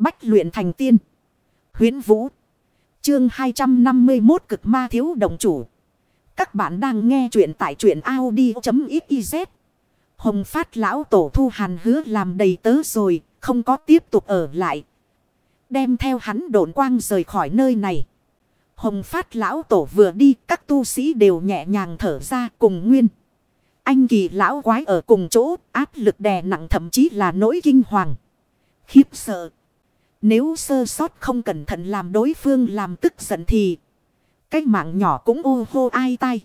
Bách luyện thành tiên. Huyến Vũ. Chương 251 cực ma thiếu đồng chủ. Các bạn đang nghe truyện tại truyện Audi.xyz. Hồng phát lão tổ thu hàn hứa làm đầy tớ rồi, không có tiếp tục ở lại. Đem theo hắn độn quang rời khỏi nơi này. Hồng phát lão tổ vừa đi, các tu sĩ đều nhẹ nhàng thở ra cùng nguyên. Anh kỳ lão quái ở cùng chỗ, áp lực đè nặng thậm chí là nỗi kinh hoàng. Khiếp sợ. Nếu sơ sót không cẩn thận làm đối phương làm tức giận thì cái mạng nhỏ cũng ô hô ai tai.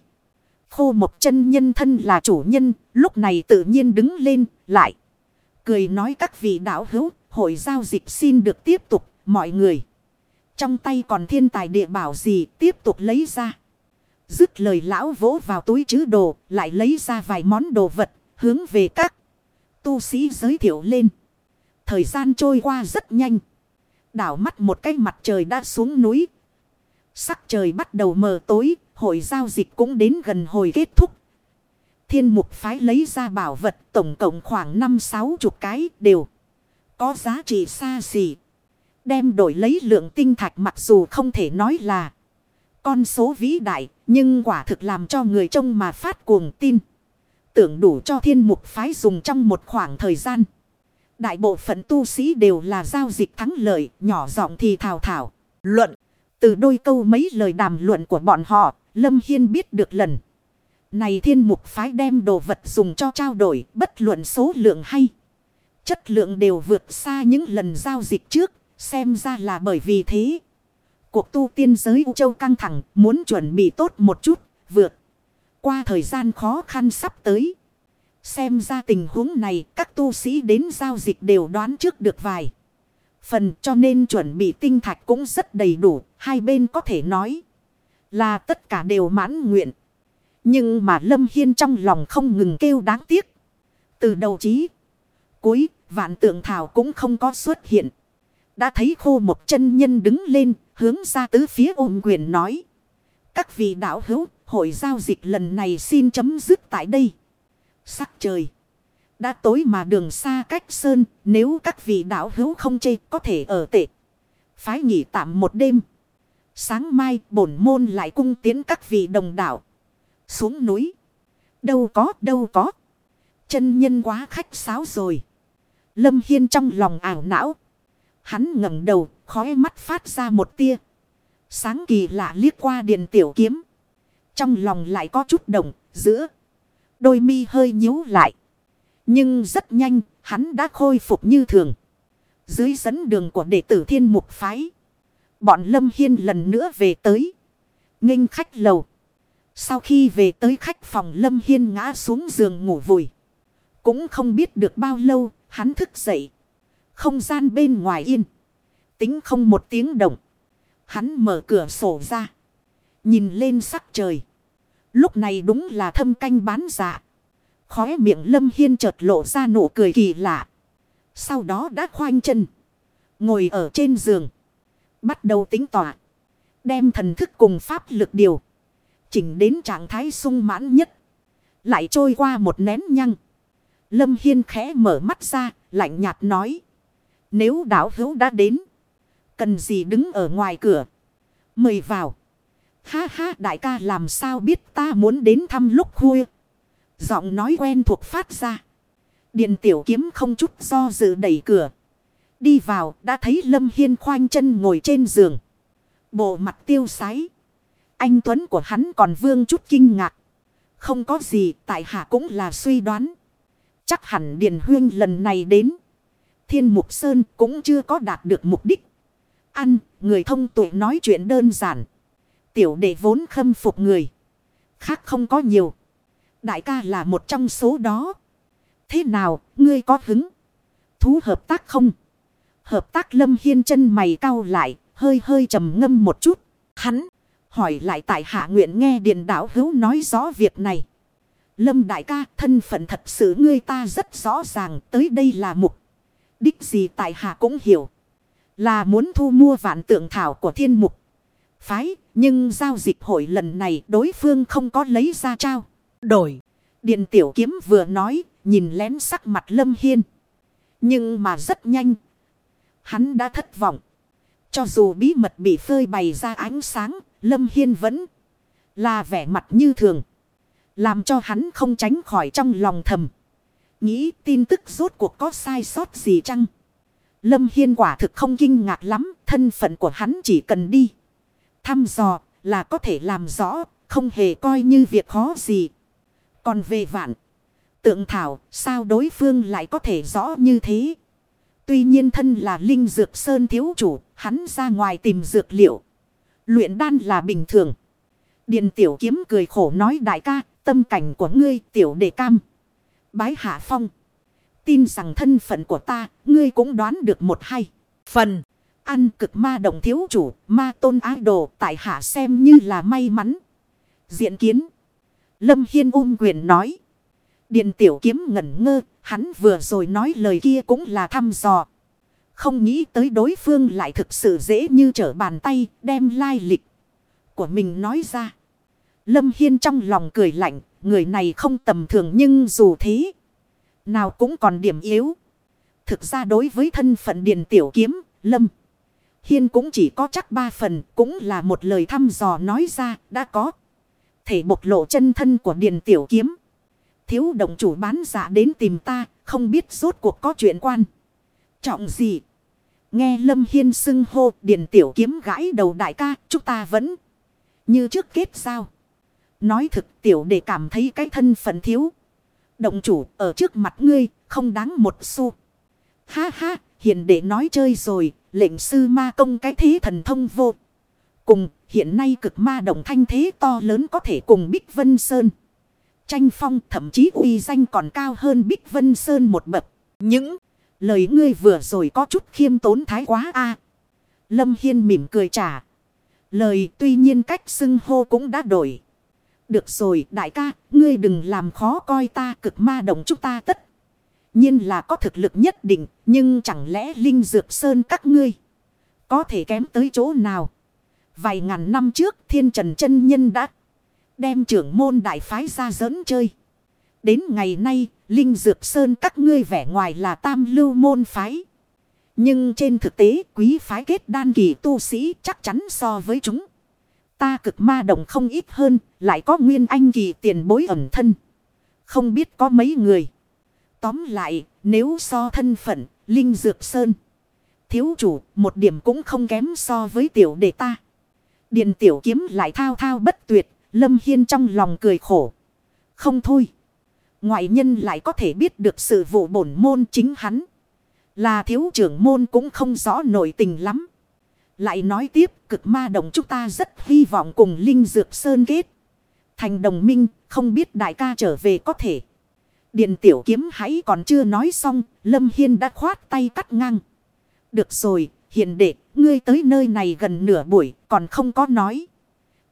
Khô một chân nhân thân là chủ nhân, lúc này tự nhiên đứng lên, lại. Cười nói các vị đạo hữu, hội giao dịch xin được tiếp tục, mọi người. Trong tay còn thiên tài địa bảo gì, tiếp tục lấy ra. Dứt lời lão vỗ vào túi chứ đồ, lại lấy ra vài món đồ vật, hướng về các tu sĩ giới thiệu lên. Thời gian trôi qua rất nhanh. Đảo mắt một cái mặt trời đã xuống núi. Sắc trời bắt đầu mờ tối, hội giao dịch cũng đến gần hồi kết thúc. Thiên mục phái lấy ra bảo vật tổng cộng khoảng 5-6 chục cái đều có giá trị xa xỉ. Đem đổi lấy lượng tinh thạch mặc dù không thể nói là con số vĩ đại, nhưng quả thực làm cho người trông mà phát cuồng tin. Tưởng đủ cho thiên mục phái dùng trong một khoảng thời gian. Đại bộ phận tu sĩ đều là giao dịch thắng lợi, nhỏ giọng thì thảo thảo. Luận, từ đôi câu mấy lời đàm luận của bọn họ, Lâm Hiên biết được lần. Này thiên mục phái đem đồ vật dùng cho trao đổi, bất luận số lượng hay. Chất lượng đều vượt xa những lần giao dịch trước, xem ra là bởi vì thế. Cuộc tu tiên giới U Châu căng thẳng, muốn chuẩn bị tốt một chút, vượt qua thời gian khó khăn sắp tới. Xem ra tình huống này, các tu sĩ đến giao dịch đều đoán trước được vài. Phần, cho nên chuẩn bị tinh thạch cũng rất đầy đủ. Hai bên có thể nói là tất cả đều mãn nguyện. Nhưng mà Lâm Hiên trong lòng không ngừng kêu đáng tiếc. Từ đầu chí, cuối, vạn tượng thảo cũng không có xuất hiện. Đã thấy khô một chân nhân đứng lên, hướng ra tứ phía ôm quyền nói. Các vị đạo hữu, hội giao dịch lần này xin chấm dứt tại đây. Sắc trời. Đã tối mà đường xa cách sơn. Nếu các vị đạo hữu không chê, có thể ở tệ. Phái nghỉ tạm một đêm. Sáng mai, bổn môn lại cung tiến các vị đồng đạo. Xuống núi. Đâu có đâu có. Chân nhân quá khách sáo rồi. Lâm Hiên trong lòng ảo não. Hắn ngẩng đầu khói mắt phát ra một tia. Sáng kỳ lạ liếc qua điện tiểu kiếm. Trong lòng lại có chút động, giữa. Đôi mi hơi nhíu lại. Nhưng rất nhanh, hắn đã khôi phục như thường. Dưới dẫn đường của đệ tử thiên mục phái. Bọn Lâm Hiên lần nữa về tới. nghênh khách lầu. Sau khi về tới khách phòng Lâm Hiên ngã xuống giường ngủ vùi. Cũng không biết được bao lâu, hắn thức dậy. Không gian bên ngoài yên. Tính không một tiếng động. Hắn mở cửa sổ ra. Nhìn lên sắc trời. Lúc này đúng là thâm canh bán dạ. Khóe miệng lâm hiên chợt lộ ra nụ cười kỳ lạ. Sau đó đã khoanh chân. Ngồi ở trên giường. Bắt đầu tính tỏa. Đem thần thức cùng pháp lực điều. Chỉnh đến trạng thái sung mãn nhất. Lại trôi qua một nén nhăng. Lâm Hiên khẽ mở mắt ra. Lạnh nhạt nói. Nếu đảo hữu đã đến. Cần gì đứng ở ngoài cửa. Mời vào. Ha ha đại ca làm sao biết ta muốn đến thăm lúc khuya. Giọng nói quen thuộc phát ra. Điện tiểu kiếm không chút do dự đẩy cửa. Đi vào đã thấy Lâm Hiên khoanh chân ngồi trên giường. Bộ mặt tiêu sái. Anh Tuấn của hắn còn vương chút kinh ngạc. Không có gì tại hạ cũng là suy đoán. Chắc hẳn Điền Huyên lần này đến. Thiên Mục Sơn cũng chưa có đạt được mục đích. Ăn, người thông tuệ nói chuyện đơn giản. Tiểu đệ vốn khâm phục người. Khác không có nhiều. Đại ca là một trong số đó. Thế nào, ngươi có hứng? Thú hợp tác không? Hợp tác lâm hiên chân mày cau lại, hơi hơi trầm ngâm một chút. Hắn, hỏi lại tại hạ nguyện nghe điện đảo hữu nói rõ việc này. Lâm đại ca, thân phận thật sự ngươi ta rất rõ ràng, tới đây là mục. Đích gì tại hạ cũng hiểu. Là muốn thu mua vạn tượng thảo của thiên mục. Phái, nhưng giao dịch hội lần này đối phương không có lấy ra trao. Đổi. Điện tiểu kiếm vừa nói, nhìn lén sắc mặt lâm hiên. Nhưng mà rất nhanh. hắn đã thất vọng. Cho dù bí mật bị phơi bày ra ánh sáng, Lâm Hiên vẫn là vẻ mặt như thường. Làm cho hắn không tránh khỏi trong lòng thầm. Nghĩ tin tức rốt cuộc có sai sót gì chăng? Lâm Hiên quả thực không kinh ngạc lắm, thân phận của hắn chỉ cần đi. Thăm dò là có thể làm rõ, không hề coi như việc khó gì. Còn về vạn, tượng thảo, sao đối phương lại có thể rõ như thế? Tuy nhiên thân là linh dược sơn thiếu chủ, hắn ra ngoài tìm dược liệu. Luyện đan là bình thường. Điền tiểu kiếm cười khổ nói đại ca, tâm cảnh của ngươi tiểu đệ cam. Bái hạ phong. Tin rằng thân phận của ta, ngươi cũng đoán được một hay. Phần, ăn cực ma đồng thiếu chủ, ma tôn ái đồ tại hạ xem như là may mắn. Diện kiến. Lâm Hiên ôm quyền nói. Điện tiểu kiếm ngẩn ngơ, hắn vừa rồi nói lời kia cũng là thăm dò. Không nghĩ tới đối phương lại thực sự dễ như trở bàn tay, đem lai lịch của mình nói ra. Lâm Hiên trong lòng cười lạnh, người này không tầm thường nhưng dù thế, nào cũng còn điểm yếu. Thực ra đối với thân phận Điền Tiểu Kiếm, Lâm Hiên cũng chỉ có chắc ba phần, cũng là một lời thăm dò nói ra, đã có. Thể bộc lộ chân thân của Điền Tiểu Kiếm. Thiếu động chủ bán giả đến tìm ta, không biết rốt cuộc có chuyện quan. Trọng gì? Nghe Lâm Hiên xưng hô, Điền Tiểu Kiếm gãi đầu đại ca, chúng ta vẫn như trước kết sao. Nói thực tiểu để cảm thấy cái thân phận thiếu. Động chủ ở trước mặt ngươi không đáng một xu. Ha ha, hiện để nói chơi rồi, lệnh sư ma công cái thế thần thông vô. Cùng, hiện nay cực ma động thanh thế to lớn có thể cùng Bích Vân Sơn. Tranh phong thậm chí uy danh còn cao hơn Bích Vân Sơn một bậc. Những lời ngươi vừa rồi có chút khiêm tốn thái quá a à. Lâm Hiên mỉm cười trả. Lời tuy nhiên cách xưng hô cũng đã đổi. Được rồi đại ca, ngươi đừng làm khó coi ta cực ma động chúng ta tất nhiên là có thực lực nhất định, nhưng chẳng lẽ Linh Dược Sơn các ngươi có thể kém tới chỗ nào? Vài ngàn năm trước thiên trần chân nhân đã đem trưởng môn đại phái ra dẫn chơi. Đến ngày nay, Linh Dược Sơn các ngươi vẻ ngoài là tam lưu môn phái. Nhưng trên thực tế quý phái kết đan kỳ tu sĩ chắc chắn so với chúng. Ta cực ma động không ít hơn, lại có nguyên anh kỳ tiền bối ẩn thân. Không biết có mấy người. Tóm lại, nếu so thân phận, Linh Dược Sơn. Thiếu chủ, một điểm cũng không kém so với tiểu đệ ta. Điện tiểu kiếm lại thao thao bất tuyệt, Lâm Hiên trong lòng cười khổ. Không thôi. Ngoại nhân lại có thể biết được sự vụ bổn môn chính hắn. Là thiếu trưởng môn cũng không rõ nội tình lắm. Lại nói tiếp cực ma đồng chúng ta rất hy vọng cùng Linh Dược Sơn kết. Thành đồng minh không biết đại ca trở về có thể. Điện tiểu kiếm hãy còn chưa nói xong. Lâm Hiên đã khoát tay cắt ngang. Được rồi hiện đệ ngươi tới nơi này gần nửa buổi còn không có nói.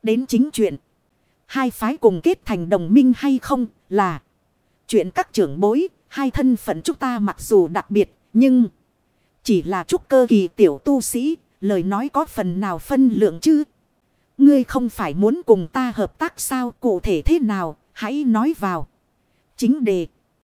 Đến chính chuyện. Hai phái cùng kết thành đồng minh hay không là. Chuyện các trưởng bối. Hai thân phận chúng ta mặc dù đặc biệt nhưng chỉ là trúc cơ kỳ tiểu tu sĩ lời nói có phần nào phân lượng chứ. Ngươi không phải muốn cùng ta hợp tác sao cụ thể thế nào, hãy nói vào. Chính đề.